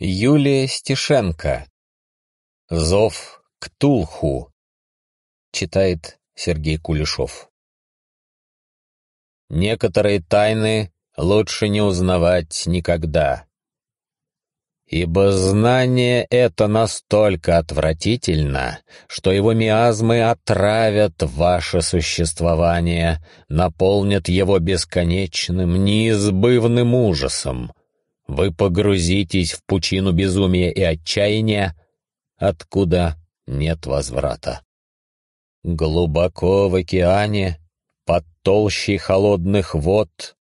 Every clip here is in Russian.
Юлия Стешенко. Зов к Тулху. Читает Сергей Кулешов. Некоторые тайны лучше не узнавать никогда. Ибо знание это настолько отвратительно, что его миазмы отравят ваше существование, наполнят его бесконечным, неизбывным ужасом. Вы погрузитесь в пучину безумия и отчаяния, откуда нет возврата. Глубоко в океане, под толщей холодных вод,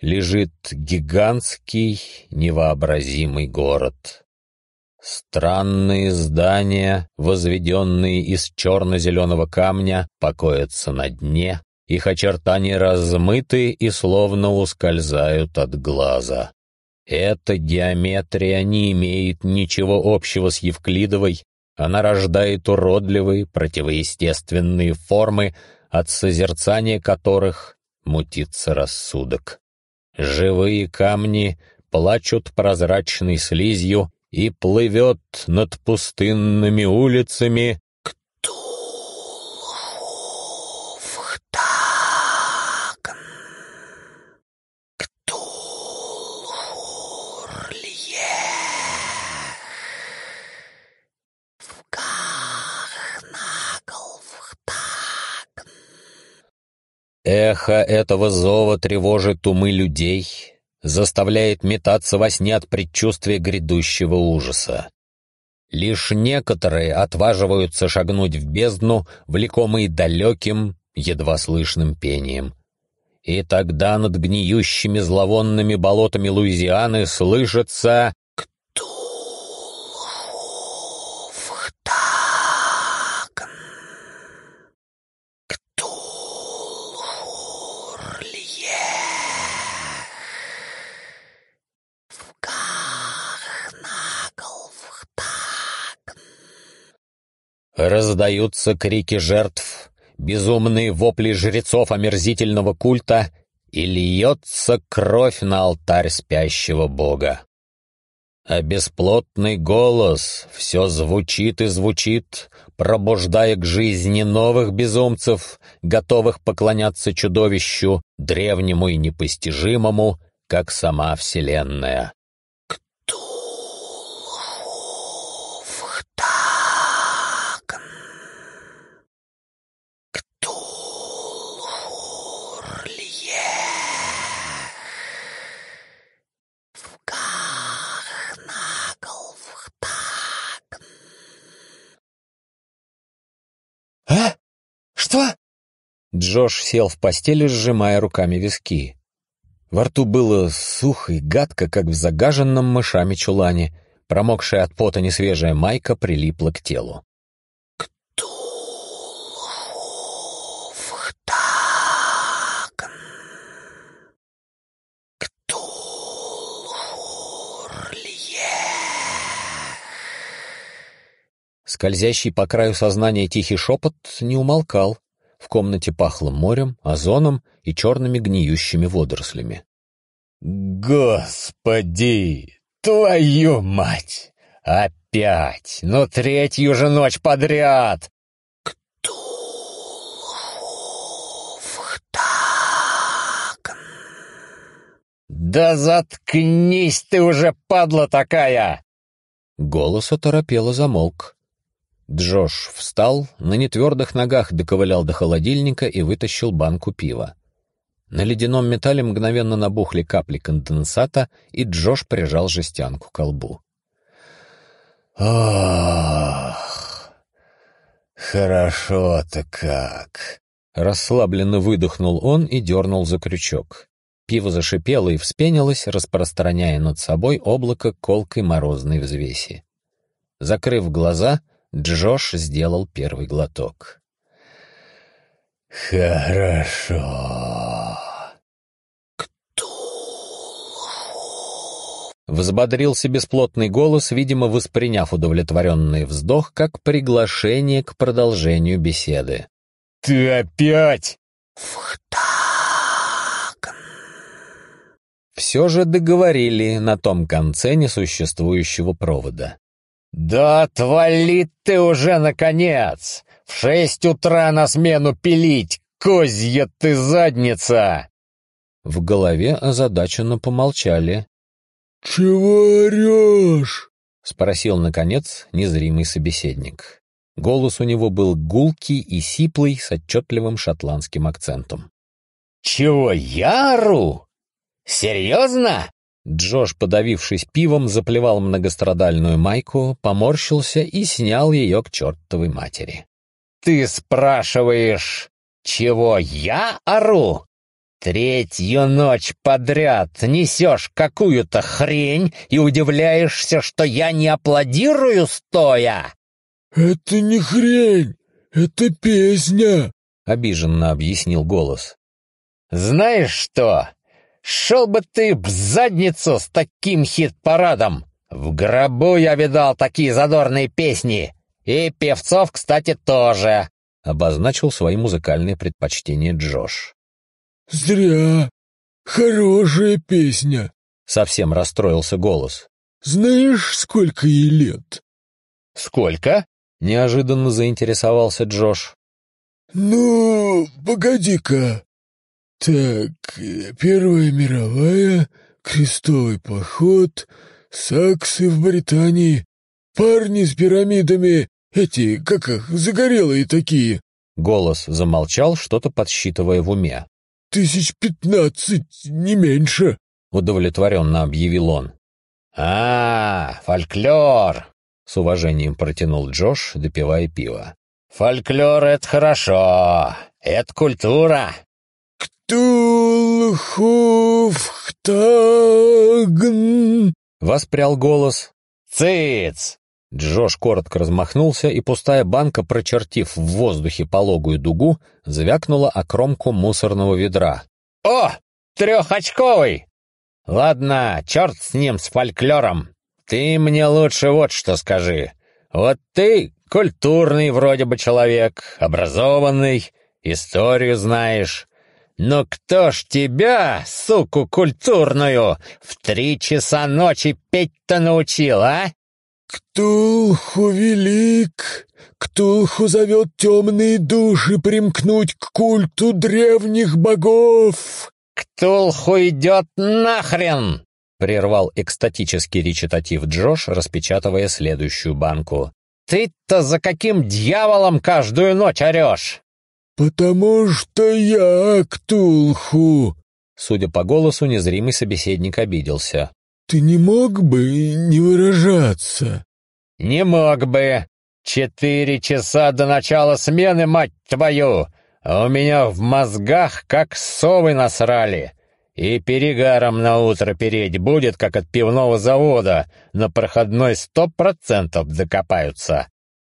лежит гигантский невообразимый город. Странные здания, возведенные из черно-зеленого камня, покоятся на дне, их очертания размыты и словно ускользают от глаза. Эта геометрия не имеет ничего общего с Евклидовой, она рождает уродливые, противоестественные формы, от созерцания которых мутится рассудок. Живые камни плачут прозрачной слизью и плывет над пустынными улицами Ктулхуфтагн. Эхо этого зова тревожит умы людей, заставляет метаться во сне от предчувствия грядущего ужаса. Лишь некоторые отваживаются шагнуть в бездну, влекомые далеким, едва слышным пением. И тогда над гниющими зловонными болотами Луизианы слышится Раздаются крики жертв, безумные вопли жрецов омерзительного культа, и льется кровь на алтарь спящего бога. А бесплотный голос все звучит и звучит, пробуждая к жизни новых безумцев, готовых поклоняться чудовищу, древнему и непостижимому, как сама Вселенная. Ктулхуфтагн. Ктулхурлье. Вкахнаголфтагн. «А? Что?» Джош сел в постели, сжимая руками виски. Во рту было сухо и гадко, как в загаженном мышами чулане. Промокшая от пота несвежая майка прилипла к телу. Ктулхуфтагн. Ктулхурлье. Скользящий по краю сознания тихий шепот не умолкал. В комнате пахло морем, озоном и черными гниющими водорослями. «Господи! Твою мать! Опять! Ну третью же ночь подряд!» «Да заткнись ты уже, падла такая!» Голос оторопело замолк. Джош встал, на нетвердых ногах доковылял до холодильника и вытащил банку пива. На ледяном металле мгновенно набухли капли конденсата, и Джош прижал жестянку к колбу. «Ох, хорошо-то как!» Расслабленно выдохнул он и дернул за крючок. Пиво зашипело и вспенилось, распространяя над собой облако колкой морозной взвеси. Закрыв глаза, Джош сделал первый глоток. «Хорошо!» Взбодрился бесплотный голос, видимо, восприняв удовлетворенный вздох как приглашение к продолжению беседы. «Ты опять!» Вхтагн. все же договорили на том конце несуществующего провода. «Да отвали ты уже, наконец! В шесть утра на смену пилить, козья ты задница!» В голове озадаченно помолчали. «Чего орешь?» — спросил, наконец, незримый собеседник. Голос у него был гулкий и сиплый с отчетливым шотландским акцентом. «Чего я ору? Серьезно?» Джош, подавившись пивом, заплевал многострадальную майку, поморщился и снял ее к чертовой матери. «Ты спрашиваешь, чего я ору? Третью ночь подряд несешь какую-то хрень и удивляешься, что я не аплодирую стоя?» «Это не хрень, это песня», — обиженно объяснил голос. «Знаешь что? Шел бы ты в задницу с таким хит-парадом! В гробу я видал такие задорные песни! И певцов, кстати, тоже!» — обозначил свои музыкальные предпочтения Джош. «Зря! Хорошая песня!» — совсем расстроился голос. «Знаешь, сколько ей лет?» «Сколько?» — неожиданно заинтересовался Джош. «Ну, погоди-ка. Так, Первая мировая, крестовый поход, саксы в Британии, парни с пирамидами, эти, как их, загорелые такие». Голос замолчал, что-то подсчитывая в уме. «Тысяч пятнадцать, не меньше», — удовлетворенно объявил он. «А, фольклор!» — с уважением протянул Джош, допивая пиво. «Фольклор — это хорошо, это культура». «Ктулхуфтагн!» — воспрял голос. «Цыц!» Джош коротко размахнулся, и пустая банка, прочертив в воздухе пологую дугу, звякнула о кромку мусорного ведра. «О, трехочковый! Ладно, черт с ним, с фольклором. Ты мне лучше вот что скажи. Вот ты культурный вроде бы человек, образованный, историю знаешь. Но кто ж тебя, суку культурную, в три часа ночи петь-то научил, а?» «Ктулху велик, Ктулху зовет темные души примкнуть к культу древних богов!» «Ктулху идет нахрен!» — прервал экстатический речитатив Джош, распечатывая следующую банку. «Ты-то за каким дьяволом каждую ночь орешь?» «Потому что я Ктулху!» Судя по голосу, незримый собеседник обиделся. «Ты не мог бы не выражаться?» «Не мог бы. Четыре часа до начала смены, мать твою! А у меня в мозгах как совы насрали. И перегаром на утро переть будет, как от пивного завода. На проходной сто процентов докопаются.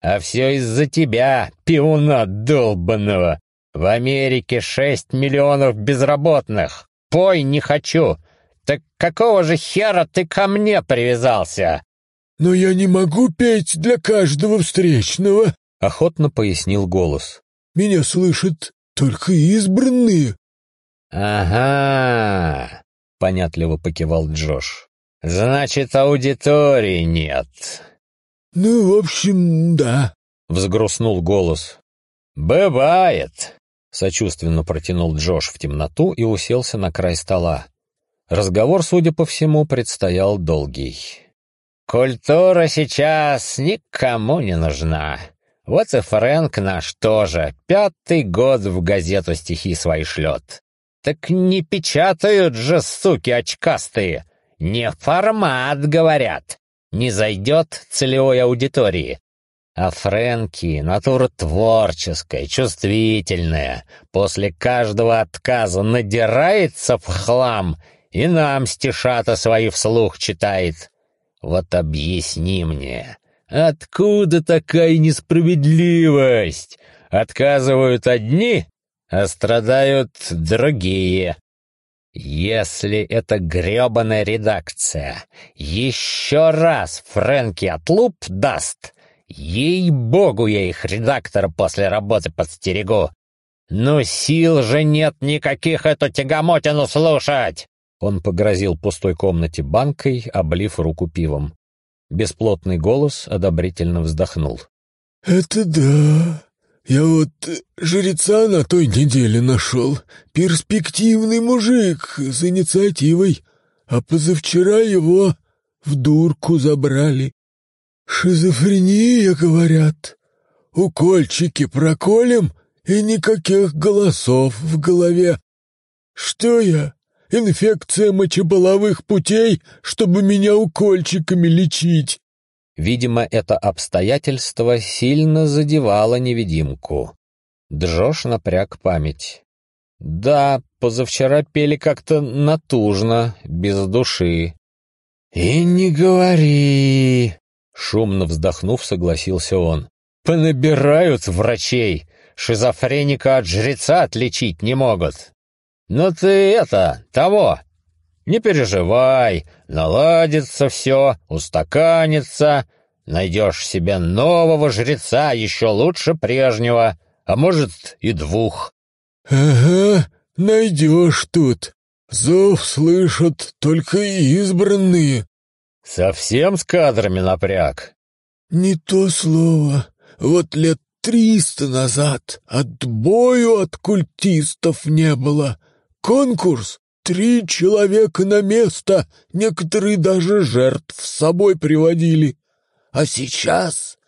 А все из-за тебя, пивуна долбанного. В Америке шесть миллионов безработных. Пой не хочу. Так какого же хера ты ко мне привязался? «Но я не могу петь для каждого встречного», — охотно пояснил голос. «Меня слышат только избранные». «Ага», — понятливо покивал Джош. «Значит, аудитории нет». «Ну, в общем, да», — взгрустнул голос. «Бывает», — сочувственно протянул Джош в темноту и уселся на край стола. Разговор, судя по всему, предстоял долгий. «Культура сейчас никому не нужна. Вот и Фрэнк наш тоже пятый год в газету стихи свои шлет. Так не печатают же, суки очкастые. Не формат, говорят. Не зайдет целевой аудитории. А Фрэнки — натура творческая, чувствительная. После каждого отказа надирается в хлам и нам стишата свои вслух читает. Вот объясни мне, откуда такая несправедливость? Отказывают одни, а страдают другие. Если эта грёбаная редакция еще раз Фрэнки отлуп даст, ей-богу я их редактора после работы подстерегу. Ну сил же нет никаких эту тягомотину слушать. Он погрозил пустой комнате банкой, облив руку пивом. Бесплотный голос одобрительно вздохнул. «Это да. Я вот жреца на той неделе нашел. Перспективный мужик с инициативой. А позавчера его в дурку забрали. Шизофрения, говорят. Укольчики проколем, и никаких голосов в голове. Что я, инфекция мочеполовых путей, чтобы меня укольчиками лечить?» Видимо, это обстоятельство сильно задевало невидимку. Джош напряг память. «Да, позавчера пели как-то натужно, без души». «И не говори!» — шумно вздохнув, согласился он. «Понабирают врачей, шизофреника от жреца отличить не могут. Но ты это, того, не переживай, наладится все, устаканится, найдешь себе нового жреца еще лучше прежнего, а может и двух». «Ага, найдешь тут. Зов слышат только избранные». «Совсем с кадрами напряг?» «Не то слово. Вот лет триста назад отбою от культистов не было. Конкурс Три человека на место, некоторые даже жертв с собой приводили. А сейчас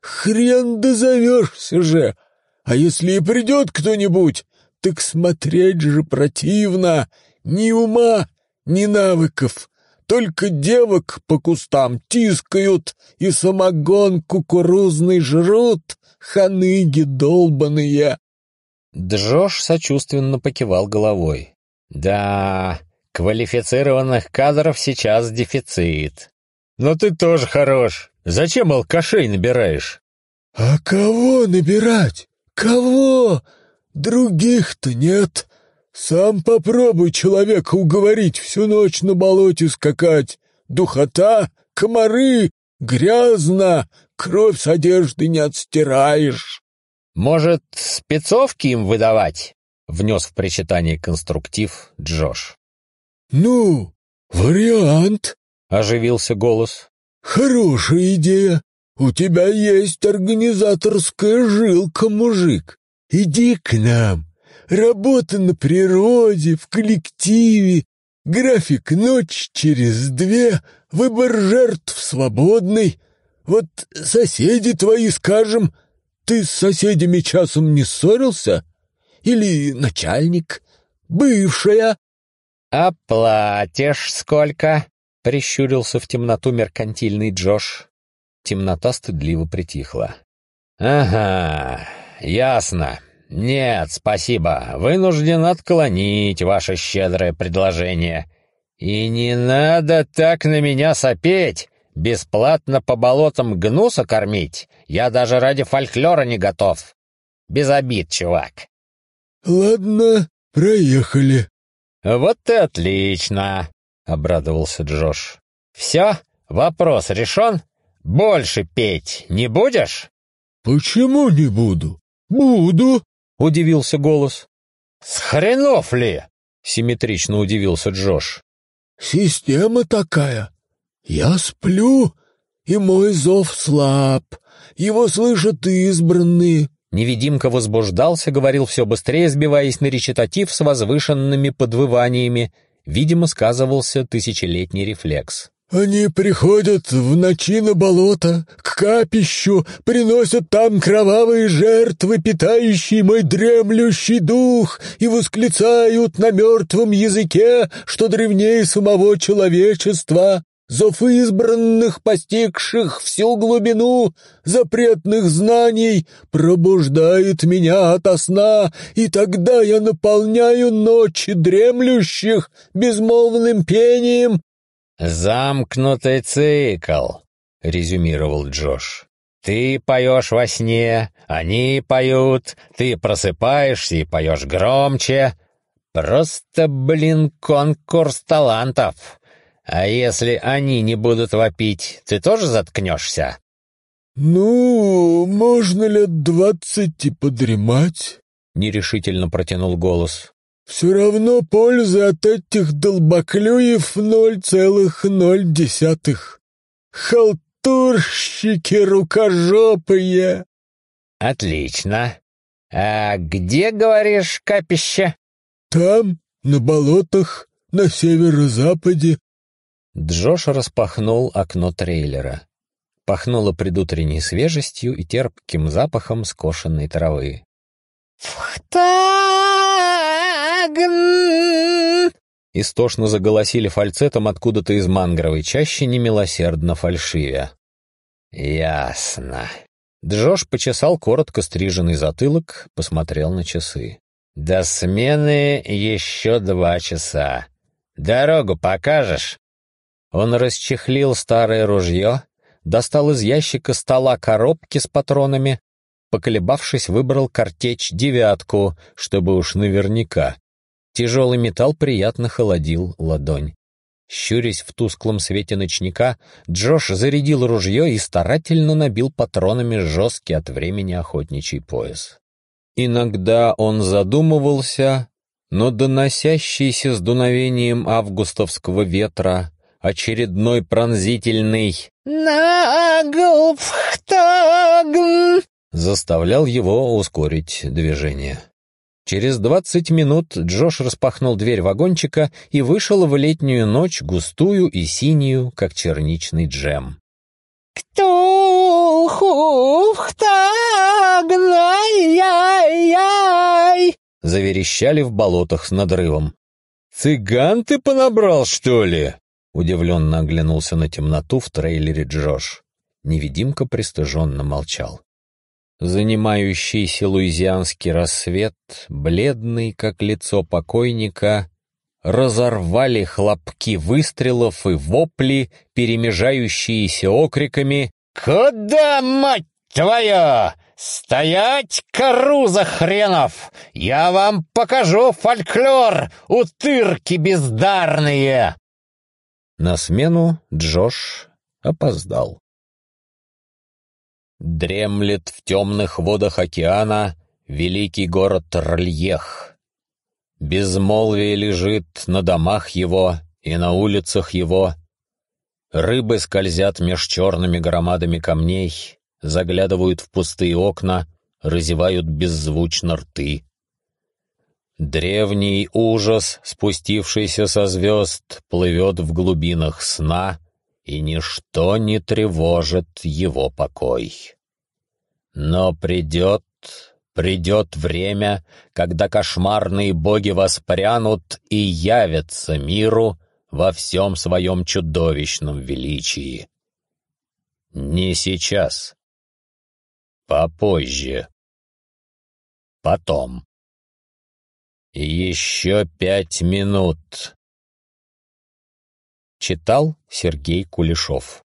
хрен дозовешься же. А если и придет кто-нибудь, так смотреть же противно. Ни ума, ни навыков. Только девок по кустам тискают и самогон кукурузный жрут, ханыги долбаные. Джош сочувственно покивал головой. Да, квалифицированных кадров сейчас дефицит. Но ты тоже хорош. Зачем алкашей набираешь? А кого набирать? Кого? Других-то нет. Сам попробуй человека уговорить всю ночь на болоте скакать. Духота, комары, грязно, кровь с одежды не отстираешь. Может, спецовки им выдавать? Внес в причитание конструктив Джош. «Ну, вариант!» — оживился голос. «Хорошая идея! У тебя есть организаторская жилка, мужик! Иди к нам! Работа на природе, в коллективе, график ночь через две, выбор жертв свободный. Вот соседи твои, скажем, ты с соседями часом не ссорился?» Или начальник? Бывшая?» «А платишь сколько?» — прищурился в темноту меркантильный Джош. Темнота стыдливо притихла. «Ага, ясно. Нет, спасибо. Вынужден отклонить ваше щедрое предложение. И не надо так на меня сопеть, бесплатно по болотам гнуса кормить. Я даже ради фольклора не готов. Без обид, чувак. «Ладно, проехали». «Вот и отлично», — обрадовался Джош. «Все, вопрос решен? Больше петь не будешь?» «Почему не буду? Буду», — удивился голос. «С хренов ли?» — симметрично удивился Джош. «Система такая. Я сплю, и мой зов слаб. Его слышат избранные. Невидимка возбуждался, говорил все быстрее, сбиваясь на речитатив с возвышенными подвываниями. Видимо, сказывался тысячелетний рефлекс. «Они приходят в ночи на болото, к капищу, приносят там кровавые жертвы, питающие мой дремлющий дух, и восклицают на мертвом языке, что древнее самого человечества зов избранных, постигших всю глубину запретных знаний, пробуждает меня ото сна, и тогда я наполняю ночи дремлющих безмолвным пением». «Замкнутый цикл», — резюмировал Джош. «Ты поешь во сне, они поют, ты просыпаешься и поешь громче. Просто, блин, конкурс талантов». А если они не будут вопить, ты тоже заткнешься? Ну, можно лет двадцать и подремать, нерешительно протянул голос. Все равно пользы от этих долбоклюев ноль целых ноль десятых. Халтурщики рукожопые. Отлично. А где, говоришь, капище? Там, на болотах, на северо-западе. Джош распахнул окно трейлера. Пахнуло предутренней свежестью и терпким запахом скошенной травы. «Фхтагн!» Истошно заголосили фальцетом откуда-то из мангровой чащи, немилосердно фальшивя. «Ясно». Джош почесал коротко стриженный затылок, посмотрел на часы. «До смены еще два часа. Дорогу покажешь?» Он расчехлил старое ружье, достал из ящика стола коробки с патронами, поколебавшись, выбрал картечь девятку, чтобы уж наверняка. Тяжелый металл приятно холодил ладонь. Щурясь в тусклом свете ночника, Джош зарядил ружье и старательно набил патронами жесткий от времени охотничий пояс. Иногда он задумывался, но доносящийся с дуновением августовского ветра очередной пронзительный «Наглфхтагн» заставлял его ускорить движение. Через двадцать минут Джош распахнул дверь вагончика и вышел в летнюю ночь, густую и синюю, как черничный джем. «Кто хуфтагн-ай-яй-яй!» заверещали в болотах с надрывом. «Цыган ты понабрал, что ли?» Удивленно оглянулся на темноту в трейлере Джош. Невидимка пристыженно молчал. Занимающийся луизианский рассвет, бледный, как лицо покойника, разорвали хлопки выстрелов и вопли, перемежающиеся окриками «Куда, мать твоя? Стоять, коруза хренов! Я вам покажу фольклор, утырки бездарные!» На смену Джош опоздал. Дремлет в темных водах океана великий город Ральех. Безмолвие лежит на домах его и на улицах его. Рыбы скользят меж черными громадами камней, заглядывают в пустые окна, разевают беззвучно рты. Древний ужас, спустившийся со звезд, плывет в глубинах сна, и ничто не тревожит его покой. Но придет, придет время, когда кошмарные боги воспрянут и явятся миру во всем своем чудовищном величии. Не сейчас. Попозже. Потом. «Еще пять минут!» Читал Сергей Кулешов